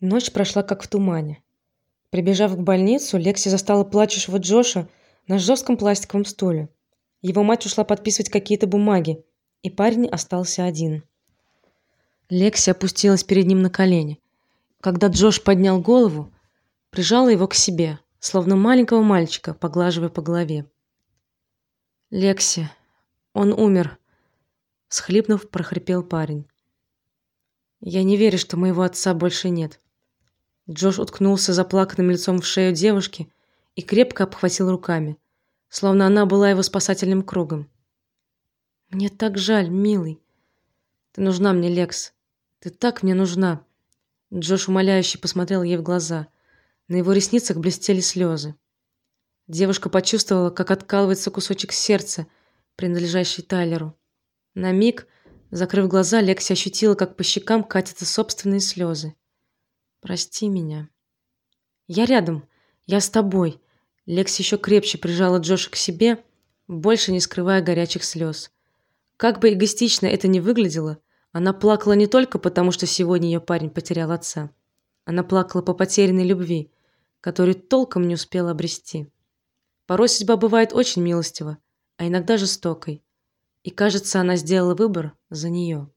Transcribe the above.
Ночь прошла как в тумане. Прибежав к больницу, Лекси застала плачущего Джоша на жестком пластиковом стуле. Его мать ушла подписывать какие-то бумаги, и парень остался один. Лекси опустилась перед ним на колени. Когда Джош поднял голову, прижала его к себе, словно маленького мальчика, поглаживая по голове. Лекси, он умер, схлипнув, прохрипел парень. Я не верю, что моего отца больше нет. Джош уткнулся заплаканным лицом в шею девушки и крепко обхватил руками, словно она была его спасательным кругом. Мне так жаль, милый. Ты нужна мне, Лекс. Ты так мне нужна. Джош умоляюще посмотрел ей в глаза. На его ресницах блестели слезы. Девушка почувствовала, как откалывается кусочек сердца, принадлежащий Тайлеру. На миг, закрыв глаза, Лекси ощутила, как по щекам катятся собственные слезы. Прости меня. Я рядом. Я с тобой. Лекси еще крепче прижала Джоша к себе, больше не скрывая горячих слез. Как бы эгоистично это ни выглядело, она плакала не только потому, что сегодня ее парень потерял отца. Она плакала по потерянной любви, которую толком не успела обрести. Порой судьба бывает очень милостива, а иногда жестокой. И кажется, она сделала выбор за нее.